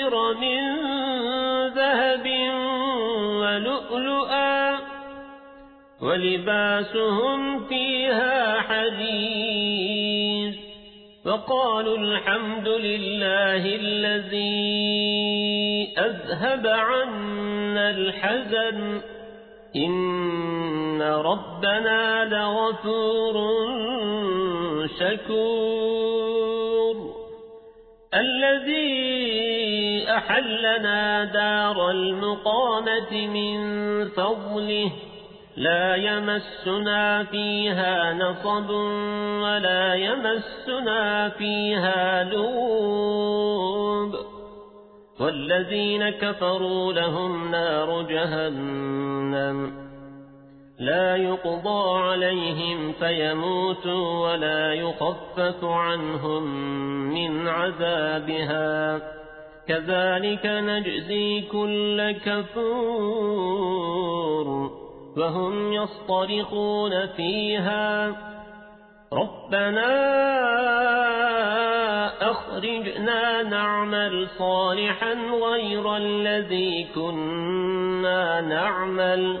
أساور من ذهب ولؤلؤا ولباسهم فيها حديث فقالوا الحمد لله الذي أذهب عنا الحزن إن ربنا لغفور شكور الذي أحلنا دار المقامة من فضله لا يمسنا فيها نصب ولا يمسنا فيها لوب والذين كفروا لهم نار جهنم لا يقضى عليهم فيموتوا ولا يخفف عنهم من عذابها. كذلك نجزي كل كفور وهم يصطرخون فيها. ربنا أخرجنا نعمل صالحا غير الذي كنا نعمل.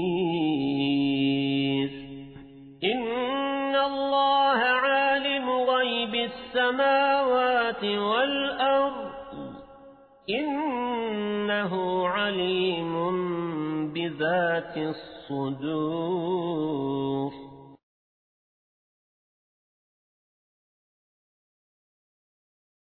غيب السماوات والأرض إنه عليم بذات الصدور.